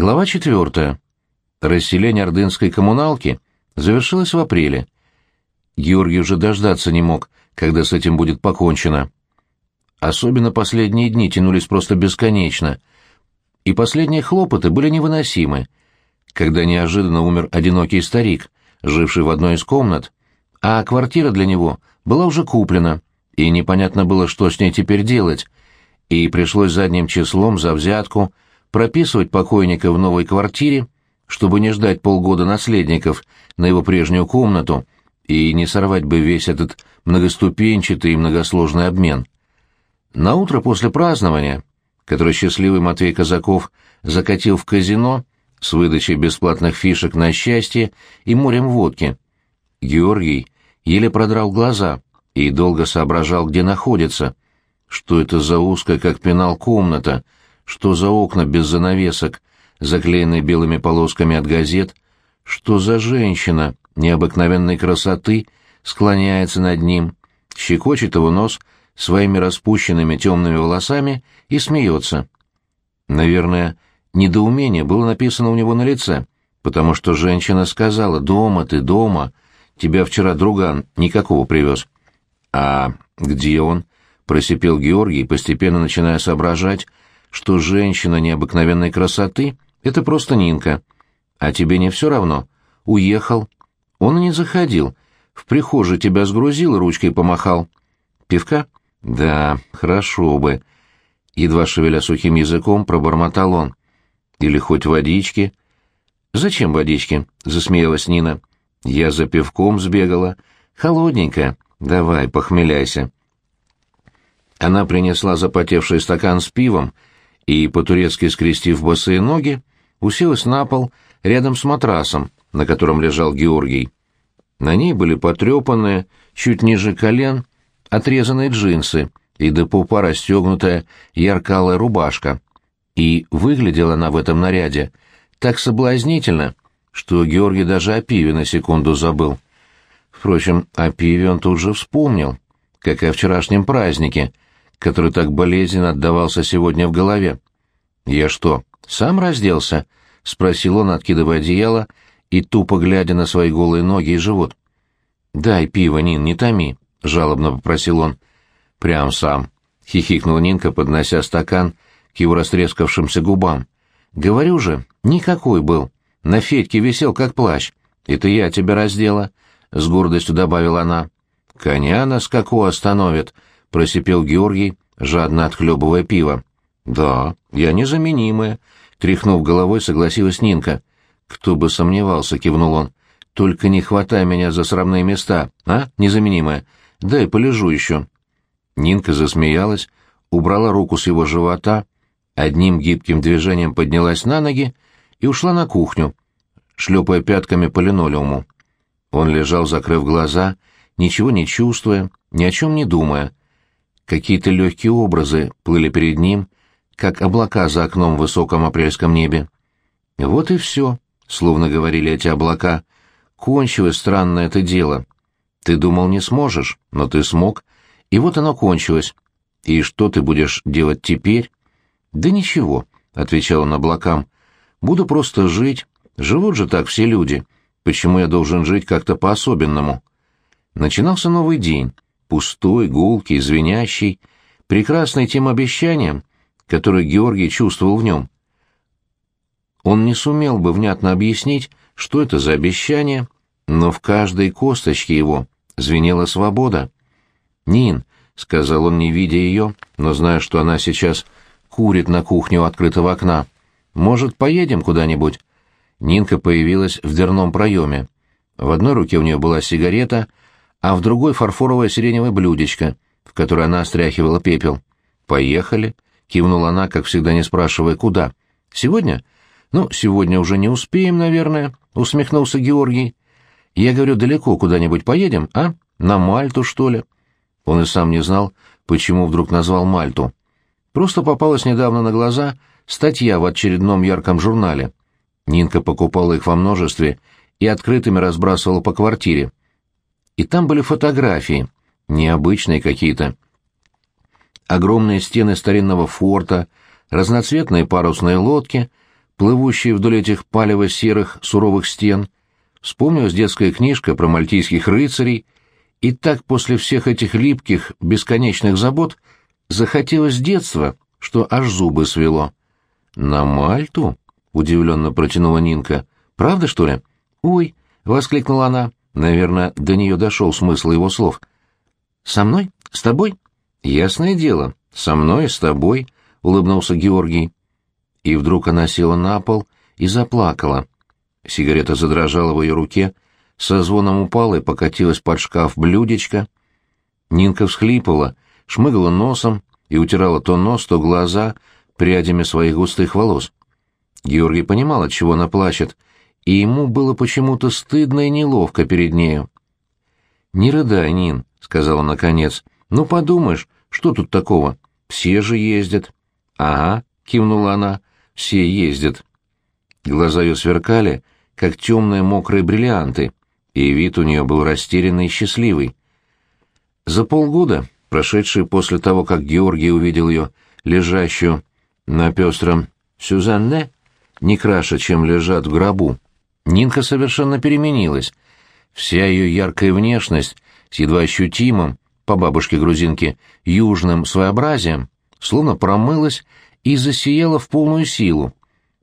Глава четвертая. Расселение ордынской коммуналки завершилось в апреле. Георгий уже дождаться не мог, когда с этим будет покончено. Особенно последние дни тянулись просто бесконечно, и последние хлопоты были невыносимы, когда неожиданно умер одинокий старик, живший в одной из комнат, а квартира для него была уже куплена, и непонятно было, что с ней теперь делать, и пришлось задним числом за взятку прописывать покойника в новой квартире, чтобы не ждать полгода наследников на его прежнюю комнату и не сорвать бы весь этот многоступенчатый и многосложный обмен. На утро после празднования, которое счастливый Матвей Казаков закатил в казино с выдачей бесплатных фишек на счастье и морем водки, Георгий еле продрал глаза и долго соображал, где находится, что это за узкая, как пенал, комната, что за окна без занавесок, заклеенные белыми полосками от газет, что за женщина необыкновенной красоты склоняется над ним, щекочет его нос своими распущенными темными волосами и смеется. Наверное, недоумение было написано у него на лице, потому что женщина сказала «Дома ты, дома, тебя вчера друган никакого привез». «А где он?» — просипел Георгий, постепенно начиная соображать, что женщина необыкновенной красоты — это просто Нинка. А тебе не все равно? Уехал. Он и не заходил. В прихожей тебя сгрузил ручкой помахал. Пивка? Да, хорошо бы. Едва шевеля сухим языком, пробормотал он. Или хоть водички. Зачем водички? Засмеялась Нина. Я за пивком сбегала. Холодненькая. Давай, похмеляйся. Она принесла запотевший стакан с пивом и, по-турецки скрестив босые ноги, уселась на пол рядом с матрасом, на котором лежал Георгий. На ней были потрепанные, чуть ниже колен, отрезанные джинсы и до пупа расстегнутая яркалая рубашка. И выглядела она в этом наряде так соблазнительно, что Георгий даже о пиве на секунду забыл. Впрочем, о пиве он тут же вспомнил, как и о вчерашнем празднике, который так болезненно отдавался сегодня в голове. «Я что, сам разделся?» — спросил он, откидывая одеяло и тупо глядя на свои голые ноги и живот. «Дай пиво, Нин, не томи», — жалобно попросил он. «Прям сам», — хихикнула Нинка, поднося стакан к его растрескавшимся губам. «Говорю же, никакой был. На Федьке висел, как плащ. Это я тебя раздела», — с гордостью добавила она. «Коня на скаку остановит», — просипел Георгий, жадно отхлебывая пиво. «Да, я незаменимая», — тряхнув головой, согласилась Нинка. «Кто бы сомневался», — кивнул он. «Только не хватай меня за срамные места, а, незаменимая? Дай полежу еще». Нинка засмеялась, убрала руку с его живота, одним гибким движением поднялась на ноги и ушла на кухню, шлепая пятками по линолеуму. Он лежал, закрыв глаза, ничего не чувствуя, ни о чем не думая. Какие-то легкие образы плыли перед ним, как облака за окном в высоком апрельском небе. Вот и все, словно говорили эти облака. Кончилось странное это дело. Ты думал, не сможешь, но ты смог, и вот оно кончилось. И что ты будешь делать теперь? Да ничего, — отвечал он облакам. Буду просто жить. Живут же так все люди. Почему я должен жить как-то по-особенному? Начинался новый день, пустой, гулкий, звенящий, прекрасный тем обещанием, который Георгий чувствовал в нем. Он не сумел бы внятно объяснить, что это за обещание, но в каждой косточке его звенела свобода. «Нин», — сказал он, не видя ее, но зная, что она сейчас курит на кухне у открытого окна, — «может, поедем куда-нибудь?» Нинка появилась в дверном проеме. В одной руке у нее была сигарета, а в другой — фарфоровое сиреневое блюдечко, в которое она стряхивала пепел. «Поехали», Кивнула она, как всегда не спрашивая, куда. «Сегодня?» «Ну, сегодня уже не успеем, наверное», — усмехнулся Георгий. «Я говорю, далеко куда-нибудь поедем, а? На Мальту, что ли?» Он и сам не знал, почему вдруг назвал Мальту. Просто попалась недавно на глаза статья в очередном ярком журнале. Нинка покупала их во множестве и открытыми разбрасывала по квартире. И там были фотографии, необычные какие-то огромные стены старинного форта, разноцветные парусные лодки, плывущие вдоль этих палево-серых суровых стен. Вспомнилась детская книжка про мальтийских рыцарей, и так после всех этих липких, бесконечных забот захотелось детства, что аж зубы свело. «На Мальту?» — удивленно протянула Нинка. «Правда, что ли?» «Ой!» — воскликнула она. Наверное, до нее дошел смысл его слов. «Со мной? С тобой?» «Ясное дело, со мной с тобой», — улыбнулся Георгий. И вдруг она села на пол и заплакала. Сигарета задрожала в ее руке, со звоном упала и покатилась под шкаф блюдечко. Нинка всхлипывала, шмыгала носом и утирала то нос, то глаза прядями своих густых волос. Георгий понимал, от чего она плачет, и ему было почему-то стыдно и неловко перед нею. «Не рыдай, Нин», — сказал он наконец. «Ну, подумаешь, что тут такого? Все же ездят». «Ага», — кивнула она, — «все ездят». Глаза ее сверкали, как темные мокрые бриллианты, и вид у нее был растерянный и счастливый. За полгода, прошедшие после того, как Георгий увидел ее, лежащую на пестром «Сюзанне», не краше, чем лежат в гробу, Нинка совершенно переменилась. Вся ее яркая внешность с едва ощутимым, по бабушке-грузинке, южным своеобразием, словно промылась и засияла в полную силу.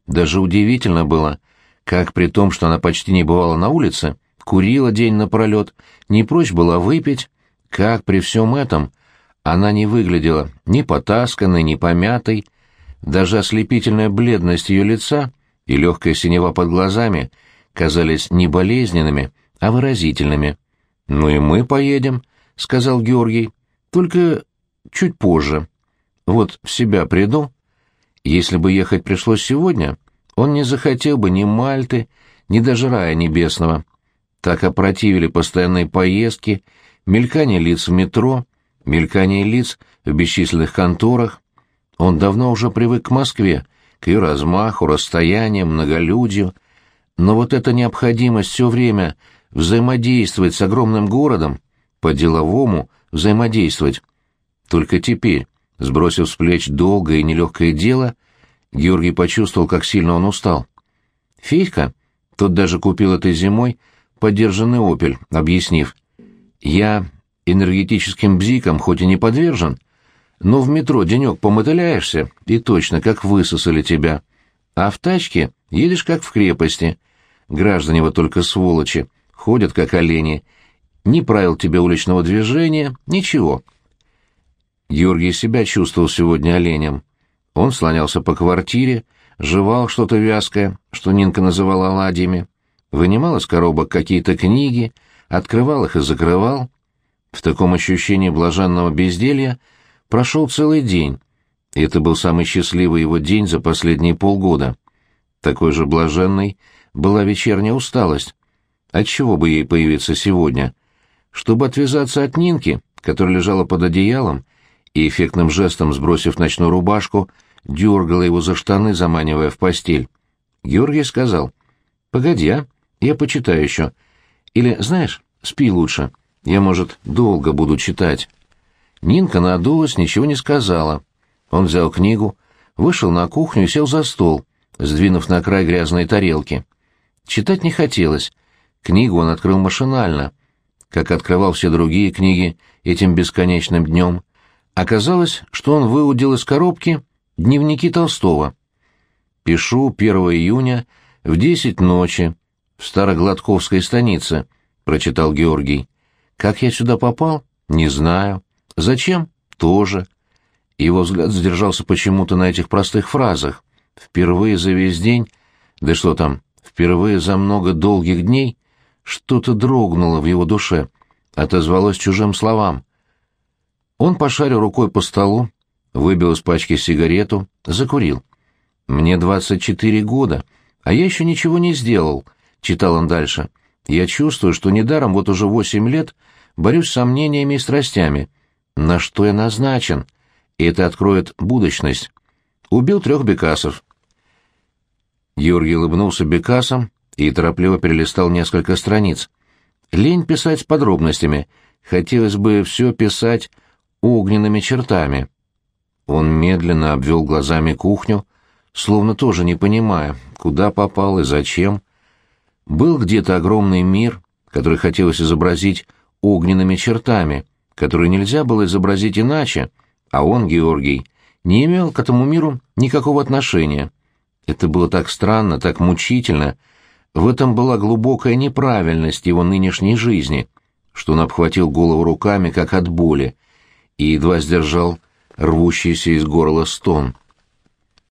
Даже удивительно было, как при том, что она почти не бывала на улице, курила день напролет, не прочь была выпить, как при всем этом она не выглядела ни потасканной, ни помятой, даже ослепительная бледность ее лица и легкая синева под глазами — казались не болезненными, а выразительными. «Ну и мы поедем», — сказал Георгий, — «только чуть позже. Вот в себя приду. Если бы ехать пришлось сегодня, он не захотел бы ни Мальты, ни даже рая небесного. Так опротивили постоянные поездки, мелькание лиц в метро, мелькание лиц в бесчисленных конторах. Он давно уже привык к Москве, к ее размаху, расстояниям, многолюдью, но вот эта необходимость все время взаимодействовать с огромным городом, по-деловому взаимодействовать. Только теперь, сбросив с плеч долгое и нелегкое дело, Георгий почувствовал, как сильно он устал. Федька, тот даже купил этой зимой подержанный «Опель», объяснив, «Я энергетическим бзикам хоть и не подвержен, но в метро денек помотыляешься, и точно как высосали тебя. А в тачке едешь как в крепости, Граждане вот только сволочи, ходят как олени. Ни правил тебе уличного движения, ничего. Георгий себя чувствовал сегодня оленем. Он слонялся по квартире, жевал что-то вязкое, что Нинка называла оладьями, вынимал из коробок какие-то книги, открывал их и закрывал. В таком ощущении блаженного безделья прошел целый день, и это был самый счастливый его день за последние полгода. Такой же блаженный — была вечерняя усталость. Отчего бы ей появиться сегодня? Чтобы отвязаться от Нинки, которая лежала под одеялом, и эффектным жестом, сбросив ночную рубашку, дергала его за штаны, заманивая в постель. Георгий сказал, «Погоди, а, я почитаю еще. Или, знаешь, спи лучше, я, может, долго буду читать». Нинка надулась, ничего не сказала. Он взял книгу, вышел на кухню и сел за стол, сдвинув на край грязные тарелки. Читать не хотелось. Книгу он открыл машинально, как открывал все другие книги этим бесконечным днем. Оказалось, что он выудил из коробки дневники Толстого. «Пишу 1 июня в 10 ночи в Старогладковской станице», — прочитал Георгий. «Как я сюда попал? Не знаю. Зачем? Тоже». Его взгляд задержался почему-то на этих простых фразах. Впервые за весь день, да что там, Впервые за много долгих дней что-то дрогнуло в его душе, отозвалось чужим словам. Он пошарил рукой по столу, выбил из пачки сигарету, закурил. «Мне двадцать четыре года, а я еще ничего не сделал», — читал он дальше. «Я чувствую, что недаром вот уже восемь лет борюсь с сомнениями и страстями. На что я назначен? И это откроет будущность. Убил трех бекасов, Георгий улыбнулся бекасом и торопливо перелистал несколько страниц. Лень писать с подробностями. Хотелось бы все писать огненными чертами. Он медленно обвел глазами кухню, словно тоже не понимая, куда попал и зачем. Был где-то огромный мир, который хотелось изобразить огненными чертами, который нельзя было изобразить иначе, а он, Георгий, не имел к этому миру никакого отношения. Это было так странно, так мучительно, в этом была глубокая неправильность его нынешней жизни, что он обхватил голову руками, как от боли, и едва сдержал рвущийся из горла стон —